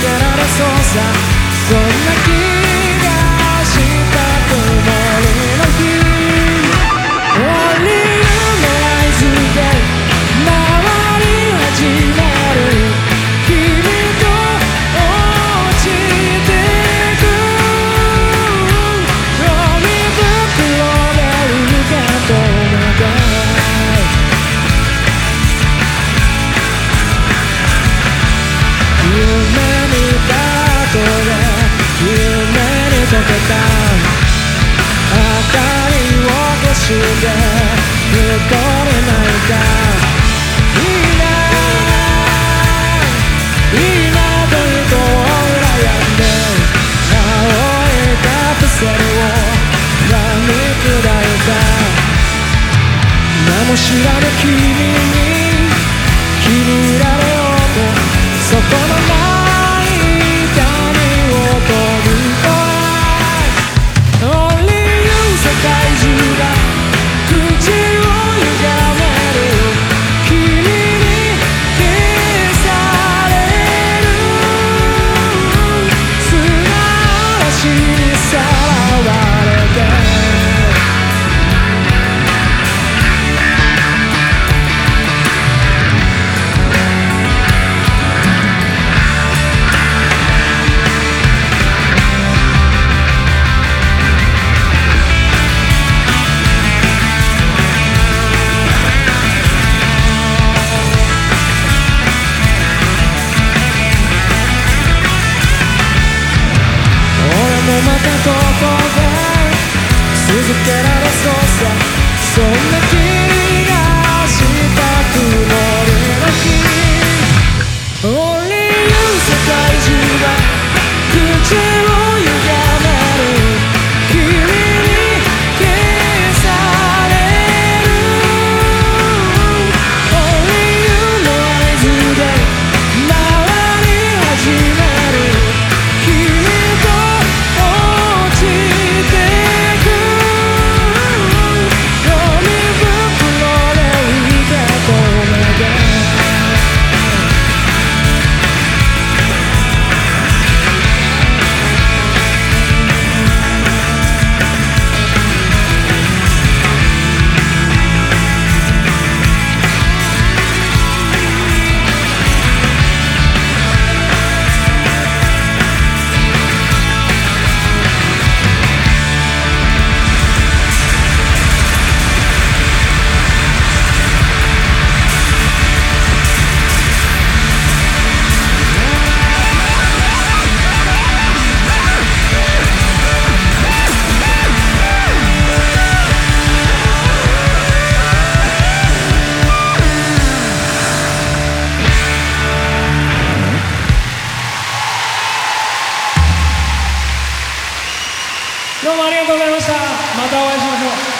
出られそうさ。そんな気も知らぬ君に君らどうもありがとうございました。またお会いしましょう。